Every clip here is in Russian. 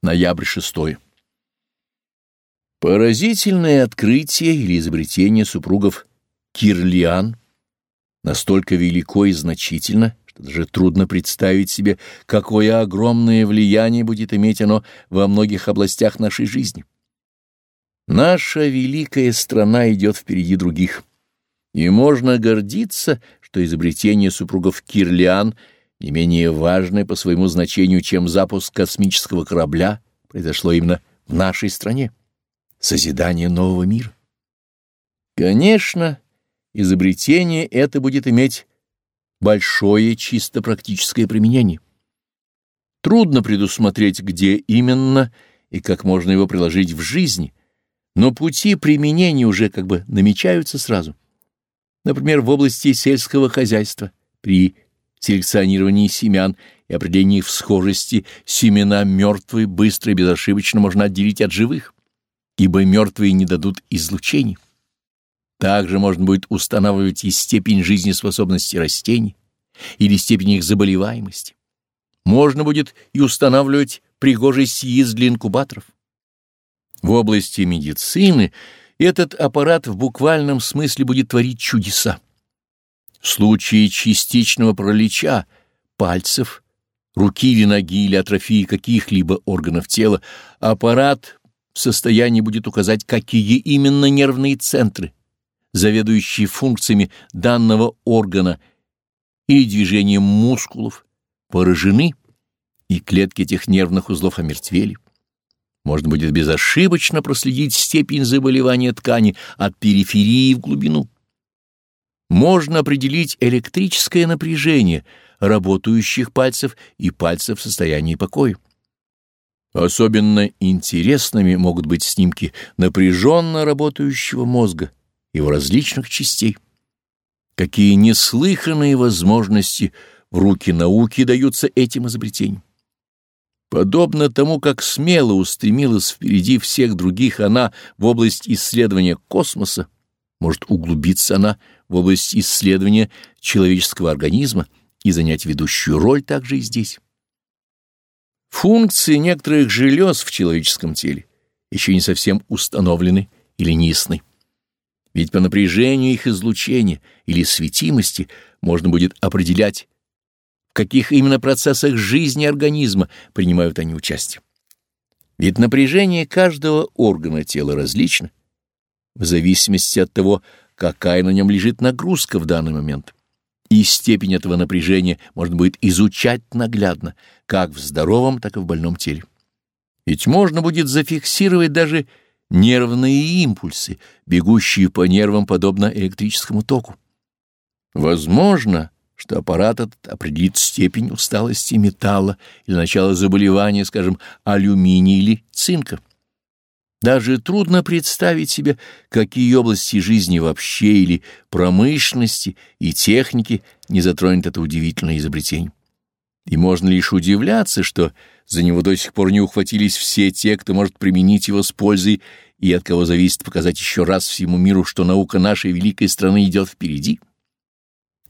Ноябрь 6. Поразительное открытие или изобретение супругов Кирлиан настолько велико и значительно, что даже трудно представить себе, какое огромное влияние будет иметь оно во многих областях нашей жизни. Наша великая страна идет впереди других, и можно гордиться, что изобретение супругов Кирлиан — не менее важное по своему значению, чем запуск космического корабля, произошло именно в нашей стране. Созидание нового мира. Конечно, изобретение это будет иметь большое чисто практическое применение. Трудно предусмотреть, где именно и как можно его приложить в жизни, но пути применения уже как бы намечаются сразу. Например, в области сельского хозяйства при селекционировании семян и определении их схожести семена мертвые быстро и безошибочно можно отделить от живых, ибо мертвые не дадут излучений. Также можно будет устанавливать и степень жизнеспособности растений или степень их заболеваемости. Можно будет и устанавливать пригожесть яиц для инкубаторов. В области медицины этот аппарат в буквальном смысле будет творить чудеса. В случае частичного пролича пальцев, руки или ноги или атрофии каких-либо органов тела, аппарат в состоянии будет указать, какие именно нервные центры, заведующие функциями данного органа или движением мускулов, поражены, и клетки этих нервных узлов омертвели. Можно будет безошибочно проследить степень заболевания ткани от периферии в глубину можно определить электрическое напряжение работающих пальцев и пальцев в состоянии покоя. Особенно интересными могут быть снимки напряженно работающего мозга, его различных частей. Какие неслыханные возможности в руки науки даются этим изобретениям. Подобно тому, как смело устремилась впереди всех других она в область исследования космоса, может углубиться она в область исследования человеческого организма и занять ведущую роль также и здесь. Функции некоторых желез в человеческом теле еще не совсем установлены или неясны. Ведь по напряжению их излучения или светимости можно будет определять, в каких именно процессах жизни организма принимают они участие. Ведь напряжение каждого органа тела различно, в зависимости от того, какая на нем лежит нагрузка в данный момент. И степень этого напряжения можно будет изучать наглядно, как в здоровом, так и в больном теле. Ведь можно будет зафиксировать даже нервные импульсы, бегущие по нервам подобно электрическому току. Возможно, что аппарат этот определит степень усталости металла или начало заболевания, скажем, алюминия или цинка. Даже трудно представить себе, какие области жизни вообще или промышленности и техники не затронет это удивительное изобретение. И можно лишь удивляться, что за него до сих пор не ухватились все те, кто может применить его с пользой и от кого зависит показать еще раз всему миру, что наука нашей великой страны идет впереди.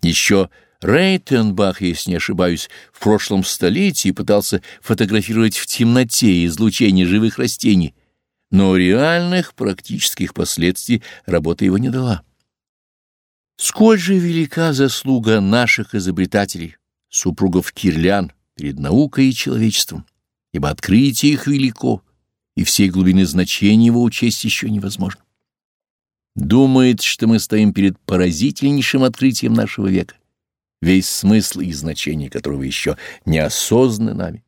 Еще Рейтенбах, если не ошибаюсь, в прошлом столетии пытался фотографировать в темноте излучение живых растений, но реальных практических последствий работа его не дала. Сколь же велика заслуга наших изобретателей, супругов Кирлян, перед наукой и человечеством, ибо открытие их велико, и всей глубины значения его учесть еще невозможно. Думает, что мы стоим перед поразительнейшим открытием нашего века, весь смысл и значение которого еще не осознаны нами.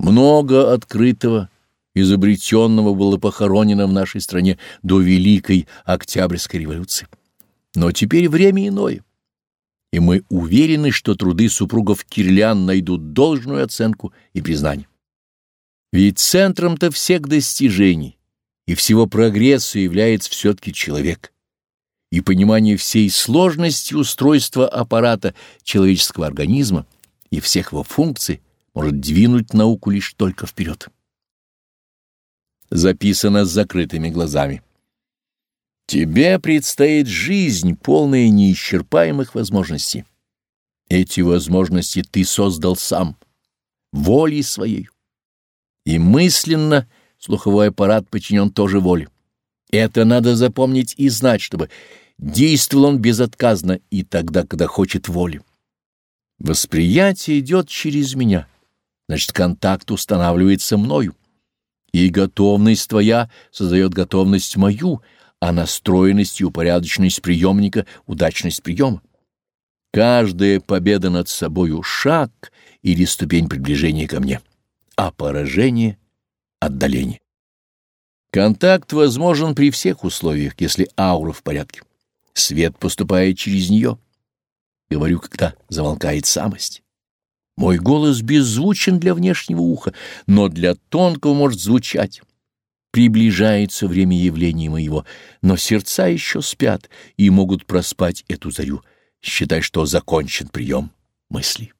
Много открытого, изобретенного было похоронено в нашей стране до Великой Октябрьской революции. Но теперь время иное, и мы уверены, что труды супругов Кирлян найдут должную оценку и признание. Ведь центром-то всех достижений и всего прогресса является все-таки человек, и понимание всей сложности устройства аппарата человеческого организма и всех его функций может двинуть науку лишь только вперед записано с закрытыми глазами. Тебе предстоит жизнь, полная неисчерпаемых возможностей. Эти возможности ты создал сам, волей своей. И мысленно слуховой аппарат подчинен тоже воле. Это надо запомнить и знать, чтобы действовал он безотказно и тогда, когда хочет воли. Восприятие идет через меня, значит, контакт устанавливается мною. И готовность твоя создает готовность мою, а настроенность и упорядоченность приемника — удачность приема. Каждая победа над собою — шаг или ступень приближения ко мне, а поражение — отдаление. Контакт возможен при всех условиях, если аура в порядке. Свет поступает через нее. Говорю, когда замолкает самость. Мой голос беззвучен для внешнего уха, но для тонкого может звучать. Приближается время явления моего, но сердца еще спят и могут проспать эту зарю. Считай, что закончен прием мыслей.